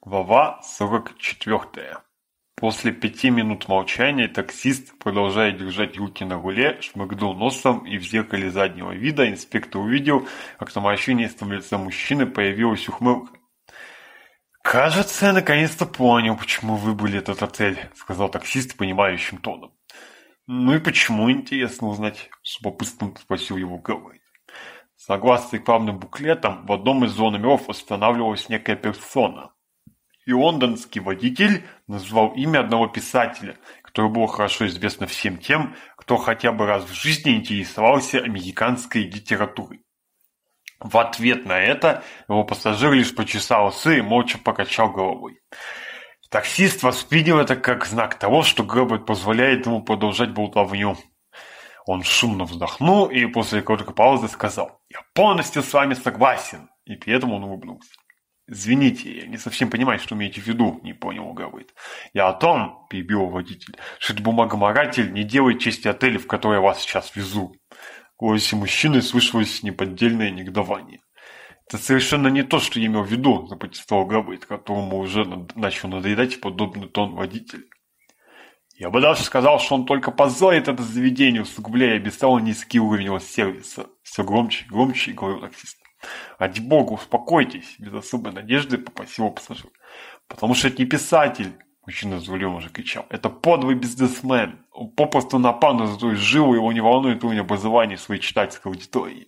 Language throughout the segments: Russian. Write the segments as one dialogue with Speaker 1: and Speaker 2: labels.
Speaker 1: Глава сорок четвертая. После пяти минут молчания таксист, продолжая держать руки на руле, шмыгнул носом, и в зеркале заднего вида инспектор увидел, как на морщинистом лице мужчины появилась ухмылка. «Кажется, я наконец-то понял, почему выбрали этот отель», — сказал таксист понимающим тоном. «Ну и почему, интересно узнать?» — с любопытством спросил его Гавейн. Согласно рекламным буклетам, в одном из зон миров останавливалась некая персона — и лондонский водитель назвал имя одного писателя, который был хорошо известен всем тем, кто хотя бы раз в жизни интересовался американской литературой. В ответ на это его пассажир лишь почесал усы и молча покачал головой. Таксист воспринял это как знак того, что Грэббет позволяет ему продолжать болтовню. Он шумно вздохнул и после короткой паузы сказал «Я полностью с вами согласен». И при этом он улыбнулся. Извините, я не совсем понимаю, что имеете в виду, не понял Гавейт. Я о том, перебил водитель, что этот бумагоморатель не делает чести отеля, в который я вас сейчас везу. В голосе мужчины слышалось неподдельное негодование. Это совершенно не то, что я имел в виду, запротестовал Гавейт, которому уже начал надоедать подобный тон водитель. Я бы даже сказал, что он только позорит это заведение, усугубляя без того низкий уровень его сервиса. Все громче громче говорил таксист. Ради бога, успокойтесь, без особой надежды попросил пассажир. Потому что это не писатель. Мужчина за рулем уже кричал. Это подлый бизнесмен. Он попросту напал на зато живу, его не волнует уровень образования своей читательской аудитории.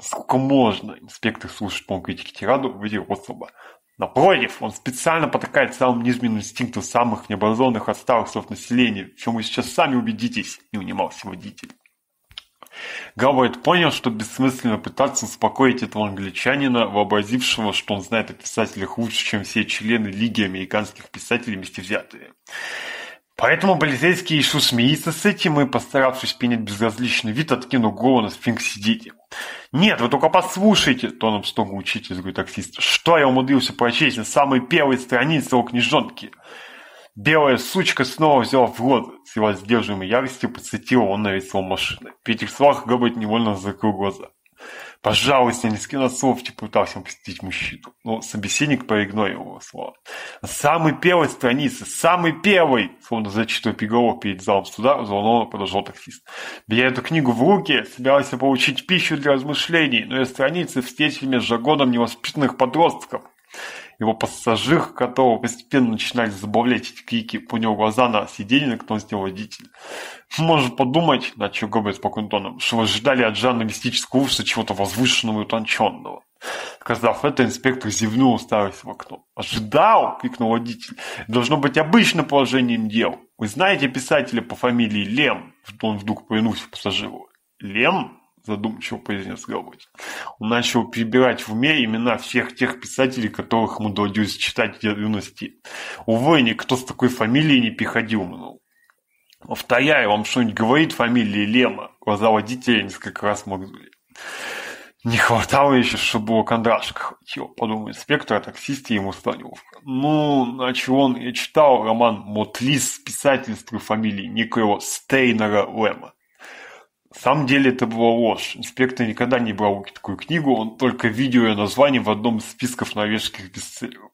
Speaker 1: Сколько можно? Инспектор слушает тонкую тираду, увидел особо. Напротив, он специально потакает самым низменным инстинктам самых необразованных отсталых слов населения, в чем вы сейчас сами убедитесь, не унимался водитель. Гавайт понял, что бессмысленно пытаться успокоить этого англичанина, вообразившего, что он знает о писателях лучше, чем все члены Лиги американских писателей вместе взятые. Поэтому полицейский решил смеется с этим и, постаравшись принять безразличный вид, откинул голову на сфинкс сиденья. «Нет, вы только послушайте!» – тоном строго учитель, говорит таксист. «Что я умудрился прочесть на самой первой странице у книжонки?» Белая сучка снова взяла в рот с его сдерживаемой яростью подсветила он на лицо машины. Питер Свах Габбет невольно закрыл глаза. «Пожалуйста, не скинь от слов», — типа, пытался простить мужчину. Но собеседник проигнорил его слова. На самой первой странице, самой первой, словно зачитывая приговор перед залом суда, взволнованно продолжал таксист. «Беря эту книгу в руки, собирался получить пищу для размышлений, но ее страницы встретили меня с жаргоном невоспитанных подростков. Его пассажир, которого постепенно начинали забавлять эти крики, поднял глаза на сиденье, на кто сделал водитель. Можно подумать, начал говорить спокойным тоном, что вы ждали от жанра мистического ужаса чего-то возвышенного и утонченного. Сказав это, инспектор зевнул, уставясь в окно. «Ожидал!» — крикнул водитель. «Должно быть обычным положением дел. Вы знаете писателя по фамилии Лем?» Он вдруг повернулся к пассажиру. «Лем?» задумчиво произнес Галвотин. Он начал перебирать в уме имена всех тех писателей, которых ему доводилось читать в юности. Увы, никто с такой фамилией не приходил, мнул. Повторяю, вам что-нибудь говорит фамилия Лема? Глаза водителя несколько раз моргнули. Не хватало еще, чтобы у кондрашка хватило, подумал инспектор, а таксисте ему стало. Ну, начал он, я читал роман «Мотлис» с писательской фамилии некоего Стейнера Лема самом деле это была ложь. Инспектор никогда не брал такую книгу, он только видел ее название в одном из списков норвежских бестселлеров.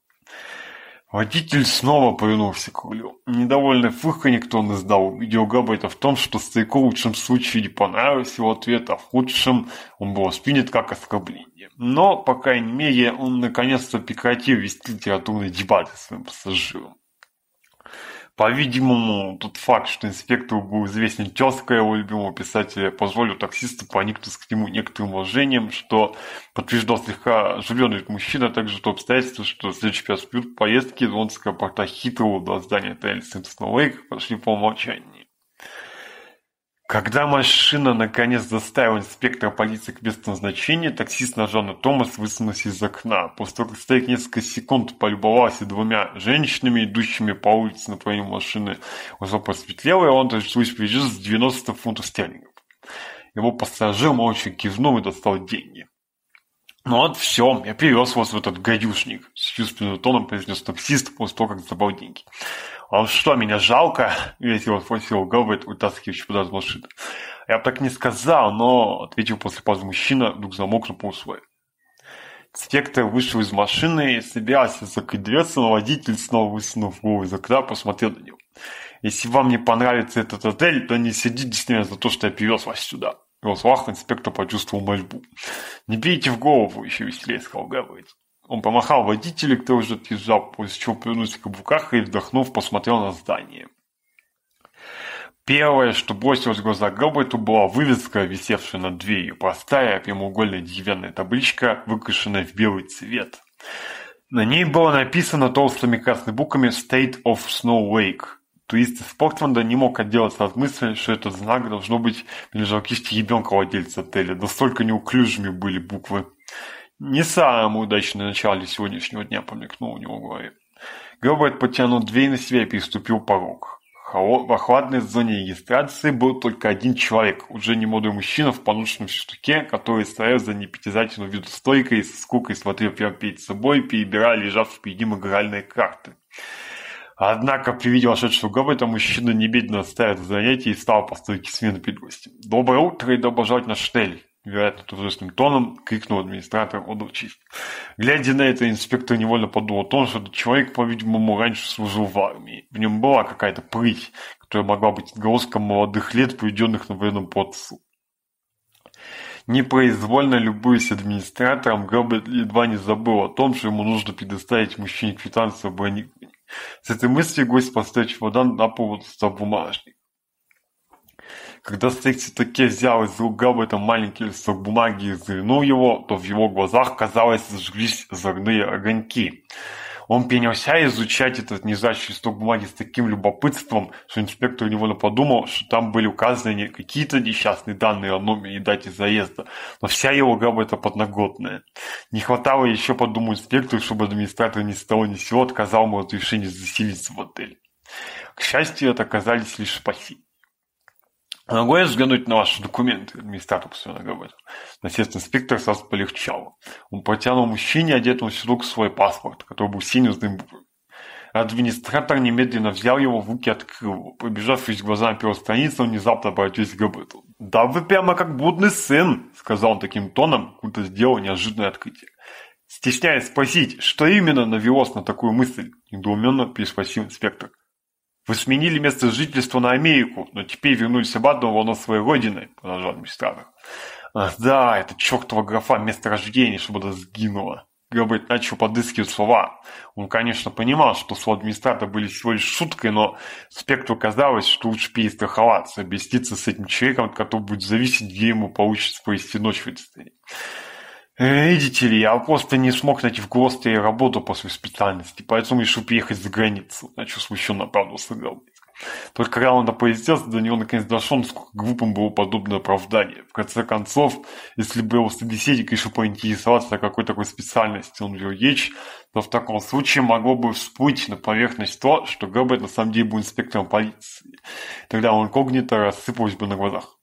Speaker 1: Водитель снова повернулся к рулю. Недовольный фырканье, никто не сдал. увидел Габбайта в том, что старику в лучшем случае не понравился его ответ, а в худшем он был спинет как оскорбление. Но, по крайней мере, он наконец-то прекратил вести литературные дебаты своим пассажиром. По-видимому, тот факт, что инспектору был известен тезка его любимого писателя, позволил таксисту проникнуться к нему некоторым уважением, что подтверждал слегка оживленный мужчина, а также то обстоятельство, что следующий раз минут поездки из лондонского порта Хитроу до здания отеля Симпсон Лейк пошли по умолчанию. Когда машина наконец доставила инспектора полиции к месту назначения, таксист нажал на Томас, высунулся из окна. После того, как старик несколько секунд полюбовался двумя женщинами, идущими по улице на твоей машины, уже просветлело, и он пришлось привезет с 90 фунтов стерлингов. Его пассажир молча кивнул и достал деньги. Ну вот все, я привез вас в этот гадюшник. С чувственным тоном произнес таксист после того, как забрал деньги. А «Вам что, меня жалко?» — весело спросил Гэлбрид, вытаскивая чемодан из машины. «Я бы так не сказал, но...» — ответил после паузы мужчина, вдруг замолк на полусловие. Спектр вышел из машины и собирался закрыть но водитель, снова высунув голову из окна, посмотрел на него. «Если вам не понравится этот отель, то не сидите с ними за то, что я привез вас сюда», его Госвах инспектор почувствовал мольбу. «Не бейте в голову!» — еще веселее сказал Гавриц. Он помахал водителю, кто уже отъезжал, после чего повернулся в каблуках и, вдохнув, посмотрел на здание. Первое, что бросилось в глаза Гелберту, была вывеска, висевшая над дверью, простая прямоугольная деревянная табличка, выкрашенная в белый цвет. На ней было написано толстыми красными буквами «State of Snow Lake», то есть Спортман не мог отделаться от мысли, что этот знак должно быть лежал кисти ребенка владельца отеля. Настолько неуклюжими были буквы. Не самое удачное начало сегодняшнего дня помелькнуло у него в голове. подтянул потянул дверь на себя и переступил порог. В охладной зоне регистрации был только один человек, уже не молодой мужчина в поношенном штуке, который стоял за непритязательную виду стойкой и со скукой смотрел прямо перед собой, перебирая лежавшие перед ним игральные карты. Однако при виде вошедшего Гаврита мужчина немедленно оставит занятие и стал постойки смены предгостя. «Доброе утро и добожать на штель!» Вероятно, торжественным тоном крикнул администратор удочист. Глядя на это, инспектор невольно подумал о том, что этот человек, по-видимому, раньше служил в армии. В нем была какая-то прыть, которая могла быть отголоском молодых лет, проведенных на военном подсу. Непроизвольно любуясь администратором, Габбет едва не забыл о том, что ему нужно предоставить мужчине квитанцию об с Cette мысли Господь чемодан на пол бумажник. Когда Стейк таки взял из рук Габбета маленький листок бумаги и завернул его, то в его глазах, казалось, зажглись зорные огоньки. Он принялся изучать этот незначащий листок бумаги с таким любопытством, что инспектор у невольно подумал, что там были указаны какие-то несчастные данные о номере и дате заезда, но вся его грамота подноготная. Не хватало еще, подумал инспектор, чтобы администратор ни с того ни с сего отказал ему разрешение заселиться в отель. К счастью, это оказались лишь спасения. Могу я взглянуть на ваши документы, администратор постоянно говорит. Насильственный инспектор сразу полегчал. Он протянул мужчине, одетому в свой паспорт, который был синим с дымбурой. Администратор немедленно взял его в руки, открыл его. Пробежавшись глазами первой страницы, он внезапно обратился к Габету. «Да вы прямо как блудный сын!» — сказал он таким тоном, будто сделал неожиданное открытие. Стесняясь спросить, что именно навелось на такую мысль, недоуменно переспросил инспектор. Вы сменили место жительства на Америку, но теперь вернулись обратно на своей родины, продолжал Мистрадах. Да, это чертова графа место рождения, чтобы она сгинула. Габбет начал подыскивать слова. Он, конечно, понимал, что слова администратора были всего лишь шуткой, но спектру казалось, что лучше перестраховаться, объясниться с этим человеком, от которого будет зависеть, где ему получится провести ночь в этой стране. Видите ли, я просто не смог найти в ГОСТе работу по своей специальности, поэтому решил приехать за границу. А что еще на правду сыграл. Только рано поиздец, до него наконец дошел, насколько глупым было подобное оправдание. В конце концов, если бы его собеседник решил поинтересоваться, о какой такой специальности он вел речь, то в таком случае могло бы всплыть на поверхность то, что Гэббет на самом деле был инспектором полиции. Тогда он когнито рассыпалось бы на глазах.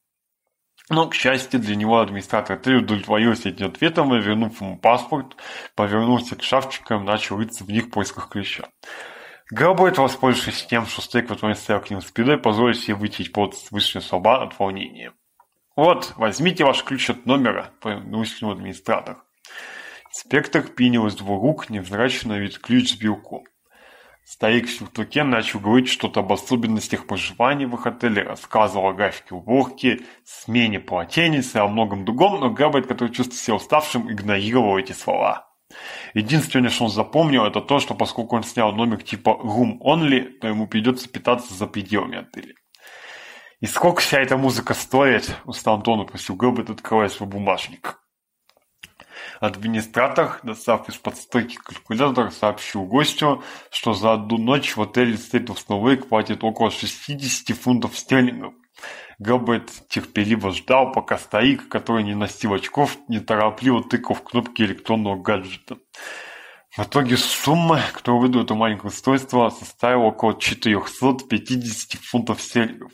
Speaker 1: Но, к счастью для него, администратор отеля удовлетворился этим ответом и, вернув ему паспорт, повернулся к шкафчикам и начал рыться в них в поисках ключа. Грабойт, воспользовавшись тем, что Стейк в этом момент стоял к ним спиной, позволил себе вытечь под вышли с от волнения. «Вот, возьмите ваш ключ от номера», — повернулся к нему администратор. Спектр принял из двух рук невзрачно вид ключ с белком. Старик в сюртуке начал говорить что-то об особенностях проживания в их отеле, рассказывал о графике уборки, смене полотенец и о многом другом, но Габбайт, который чувствовал себя уставшим, игнорировал эти слова. Единственное, что он запомнил, это то, что поскольку он снял номер типа Room Only, то ему придется питаться за пределами отеля. «И сколько вся эта музыка стоит?» – устал Антон и просил Габбайт, открывая свой бумажник. Администратор, достав из-под стойки калькулятор, сообщил гостю, что за одну ночь в отеле Степлсна Лейк платит около 60 фунтов стерлингов. Габбет терпеливо ждал, пока старик, который не носил очков, неторопливо тыкал в кнопки электронного гаджета. В итоге сумма, которую выдала это маленькое устройство, составила около 450 фунтов стерлингов.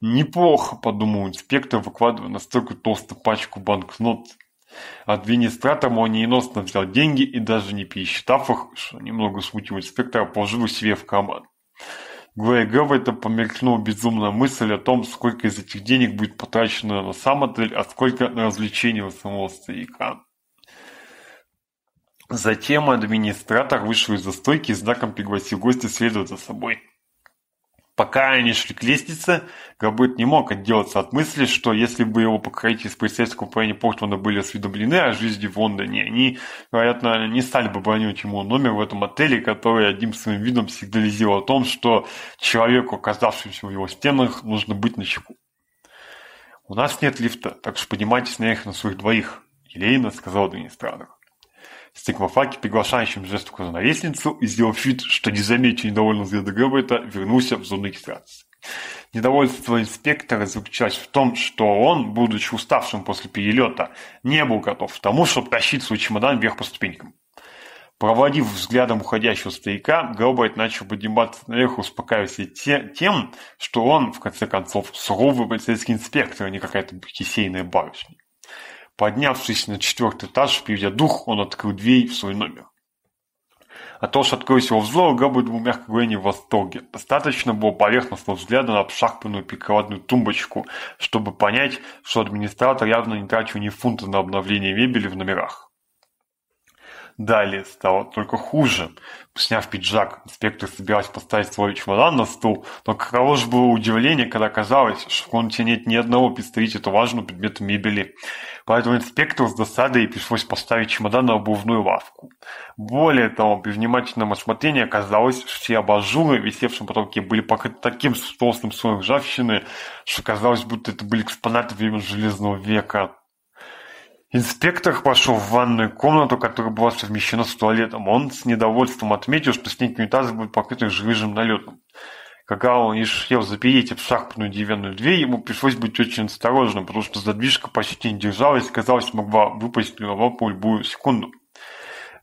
Speaker 1: Неплохо, подумал инспектор, выкладывая настолько толстую пачку банкнот. Администратор молниеносно взял деньги и, даже не пересчитав их, что немного смутил инспектора, положил себе в карман. Глэя Гэвайта померкнула безумная мысль о том, сколько из этих денег будет потрачено на сам отель, а сколько на развлечения у самого старика. Затем администратор вышел из-за стойки и знаком пригласил гостя следовать за собой пока они шли к лестнице, Габыт не мог отделаться от мысли, что если бы его покорители из полицейского управления Портмана были осведомлены о жизни в Лондоне, они, вероятно, не стали бы бронировать ему номер в этом отеле, который одним своим видом сигнализировал о том, что человеку, оказавшемуся в его стенах, нужно быть на чеку. «У нас нет лифта, так что поднимайтесь наверх на своих двоих», — елейно сказал администратор с тиквофаки приглашающим жесту кожнорезницу и, сделав вид, что не замечен недовольного взгляда это, вернулся в зону регистрации. Недовольство инспектора заключалось в том, что он, будучи уставшим после перелета, не был готов к тому, чтобы тащить свой чемодан вверх по ступенькам. Проводив взглядом уходящего старика, Гэлбайт начал подниматься наверх, успокаиваясь те, тем, что он, в конце концов, суровый полицейский инспектор, а не какая-то кисейная барышня. Поднявшись на четвертый этаж, переведя дух, он открыл дверь в свой номер. От того, что открылось его взору, Гэббет был, мягко говоря, не в восторге. Достаточно было поверхностного взгляда на обшарпанную прикладную тумбочку, чтобы понять, что администратор явно не тратил ни фунта на обновление мебели в номерах. Далее стало только хуже. Сняв пиджак, инспектор собирался поставить свой чемодан на стул, но каково же было удивление, когда оказалось, что в комнате нет ни одного представителя важного предмета мебели. Поэтому инспектору с досадой пришлось поставить чемодан на обувную лавку. Более того, при внимательном осмотрении оказалось, что все абажуры, висевшие на потолке, были покрыты таким толстым слоем ржавчины, что казалось, будто это были экспонаты времен Железного века. Инспектор вошел в ванную комнату, которая была совмещена с туалетом. Он с недовольством отметил, что стенки унитаза были покрыты жирным налетом. Когда он и решил запереть в шахпную деревянную дверь, ему пришлось быть очень осторожным, потому что задвижка почти не держалась и, казалось, могла выпасть на лапу любую секунду.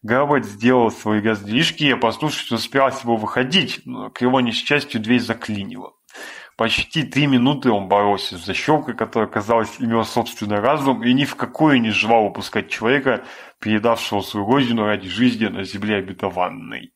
Speaker 1: Гарвард сделал свои раздвижки и, послушать, успел его выходить, но, к его несчастью, дверь заклинила. Почти три минуты он боролся с защелкой, которая, казалось, имела собственный разум и ни в какое не желал упускать человека, передавшего свою родину ради жизни на земле обетованной.